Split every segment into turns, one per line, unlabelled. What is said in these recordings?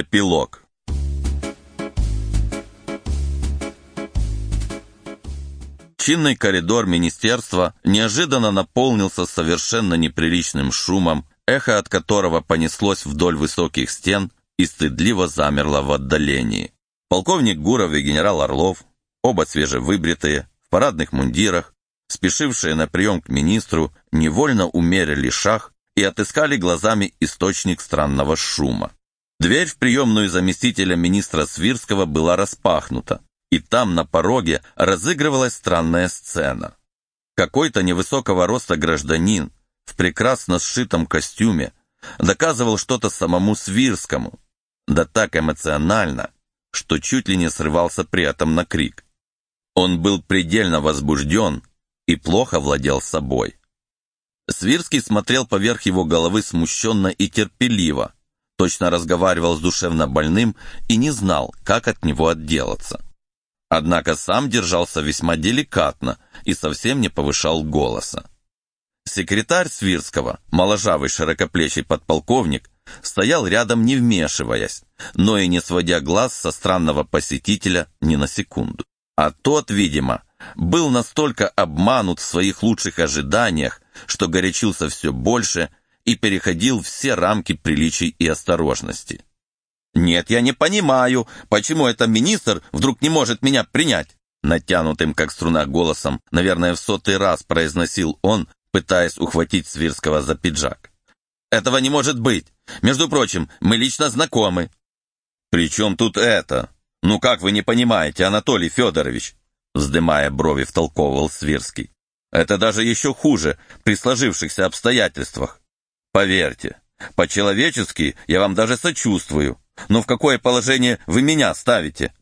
Эпилог Чинный коридор министерства неожиданно наполнился совершенно неприличным шумом, эхо от которого понеслось вдоль высоких стен и стыдливо замерло в отдалении. Полковник Гуров и генерал Орлов, оба свежевыбритые, в парадных мундирах, спешившие на прием к министру, невольно умерили шаг и отыскали глазами источник странного шума. Дверь в приемную заместителя министра Свирского была распахнута, и там на пороге разыгрывалась странная сцена. Какой-то невысокого роста гражданин в прекрасно сшитом костюме доказывал что-то самому Свирскому, да так эмоционально, что чуть ли не срывался при этом на крик. Он был предельно возбужден и плохо владел собой. Свирский смотрел поверх его головы смущенно и терпеливо, точно разговаривал с душевно больным и не знал, как от него отделаться. Однако сам держался весьма деликатно и совсем не повышал голоса. Секретарь Свирского, моложавый широкоплечий подполковник, стоял рядом не вмешиваясь, но и не сводя глаз со странного посетителя ни на секунду. А тот, видимо, был настолько обманут в своих лучших ожиданиях, что горячился все больше и переходил все рамки приличий и осторожности. «Нет, я не понимаю, почему этот министр вдруг не может меня принять?» Натянутым, как струна, голосом, наверное, в сотый раз произносил он, пытаясь ухватить Свирского за пиджак. «Этого не может быть. Между прочим, мы лично знакомы». «При чем тут это? Ну как вы не понимаете, Анатолий Федорович?» Вздымая брови, втолковывал Свирский. «Это даже еще хуже при сложившихся обстоятельствах. Поверьте, по-человечески я вам даже сочувствую, но в какое положение вы меня ставите?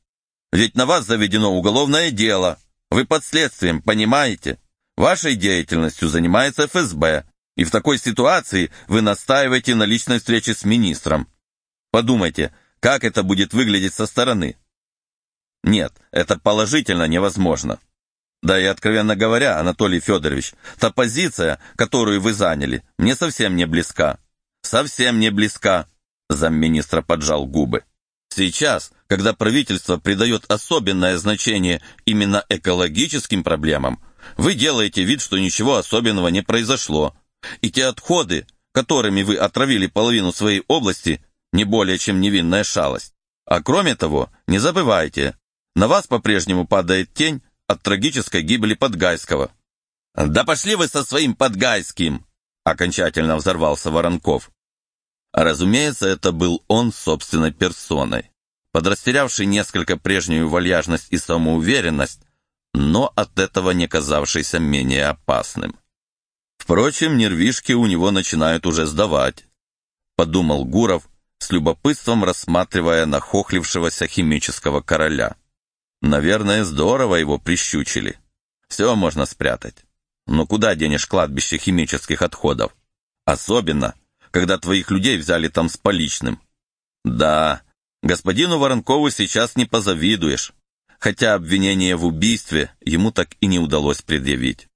Ведь на вас заведено уголовное дело. Вы под следствием, понимаете? Вашей деятельностью занимается ФСБ, и в такой ситуации вы настаиваете на личной встрече с министром. Подумайте, как это будет выглядеть со стороны. Нет, это положительно невозможно. Да и, откровенно говоря, Анатолий Федорович, та позиция, которую вы заняли, мне совсем не близка. Совсем не близка, замминистра поджал губы. Сейчас, когда правительство придает особенное значение именно экологическим проблемам, вы делаете вид, что ничего особенного не произошло. И те отходы, которыми вы отравили половину своей области, не более чем невинная шалость. А кроме того, не забывайте, на вас по-прежнему падает тень от трагической гибели Подгайского. «Да пошли вы со своим Подгайским!» окончательно взорвался Воронков. разумеется, это был он собственной персоной, подрастерявший несколько прежнюю вальяжность и самоуверенность, но от этого не казавшийся менее опасным. Впрочем, нервишки у него начинают уже сдавать, подумал Гуров, с любопытством рассматривая нахохлившегося химического короля. Наверное, здорово его прищучили. Все можно спрятать. Но куда денешь кладбище химических отходов? Особенно, когда твоих людей взяли там с поличным. Да, господину Воронкову сейчас не позавидуешь хотя обвинение в убийстве ему так и не удалось предъявить.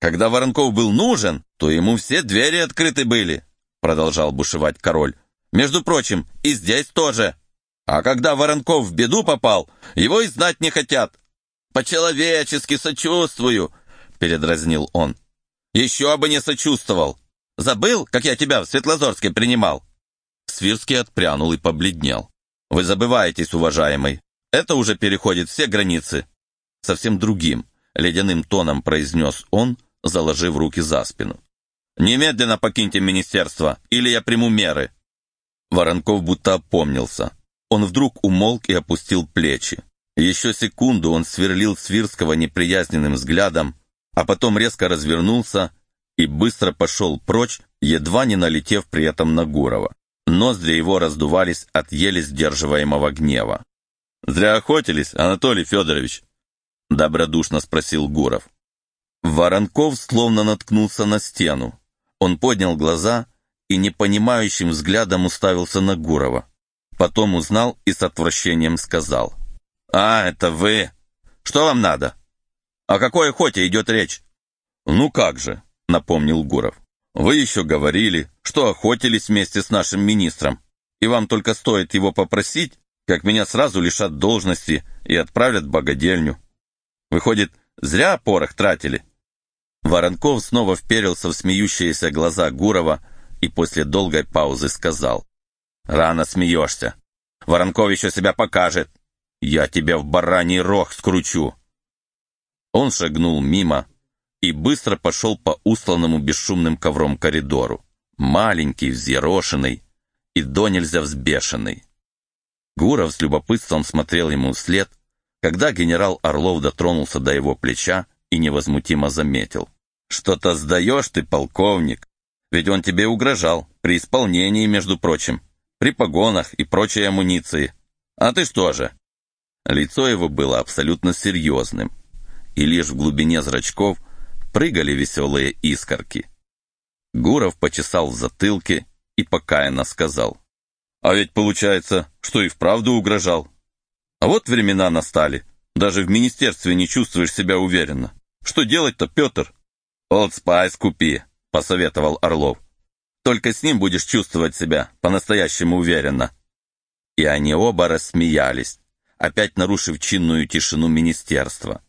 «Когда Воронков был нужен, то ему все двери открыты были», продолжал бушевать король. «Между прочим, и здесь тоже. А когда Воронков в беду попал, его и знать не хотят. По-человечески сочувствую», передразнил он. «Еще бы не сочувствовал. Забыл, как я тебя в Светлозорске принимал?» Свирский отпрянул и побледнел. «Вы забываетесь, уважаемый. Это уже переходит все границы. Совсем другим, ледяным тоном произнес он, заложив руки за спину. «Немедленно покиньте министерство, или я приму меры!» Воронков будто опомнился. Он вдруг умолк и опустил плечи. Еще секунду он сверлил Свирского неприязненным взглядом, а потом резко развернулся и быстро пошел прочь, едва не налетев при этом на Гурова. Ноздри его раздувались от еле сдерживаемого гнева. «Зря охотились, Анатолий Федорович?» — добродушно спросил Гуров. Воронков словно наткнулся на стену. Он поднял глаза и непонимающим взглядом уставился на Гурова. Потом узнал и с отвращением сказал. «А, это вы! Что вам надо? О какой охоте идет речь?» «Ну как же», — напомнил Гуров. «Вы еще говорили, что охотились вместе с нашим министром. и вам только стоит его попросить, как меня сразу лишат должности и отправят в богадельню. Выходит, зря порох тратили». Воронков снова вперился в смеющиеся глаза Гурова и после долгой паузы сказал. «Рано смеешься. Воронков еще себя покажет. Я тебя в бараний рог скручу». Он шагнул мимо и быстро пошел по устланному бесшумным ковром коридору. Маленький, взъерошенный и до нельзя взбешенный. Гуров с любопытством смотрел ему вслед, когда генерал Орлов дотронулся до его плеча и невозмутимо заметил. «Что-то сдаешь ты, полковник, ведь он тебе угрожал, при исполнении, между прочим, при погонах и прочей амуниции. А ты что же?» Лицо его было абсолютно серьезным, и лишь в глубине зрачков прыгали веселые искорки. Гуров почесал в затылке и покаянно сказал. «А ведь получается, что и вправду угрожал. А вот времена настали, даже в министерстве не чувствуешь себя уверенно. Что делать-то, Петр?» «Old Spice купи», — посоветовал Орлов. «Только с ним будешь чувствовать себя по-настоящему уверенно». И они оба рассмеялись, опять нарушив чинную тишину министерства.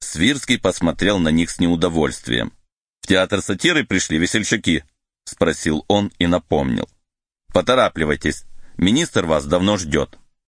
Свирский посмотрел на них с неудовольствием. «В театр сатиры пришли весельчаки?» — спросил он и напомнил. «Поторапливайтесь, министр вас давно ждет».